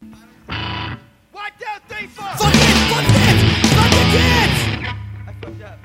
One, two, three, four. Fuck it! Fuck it! Fuck it! I fucked up.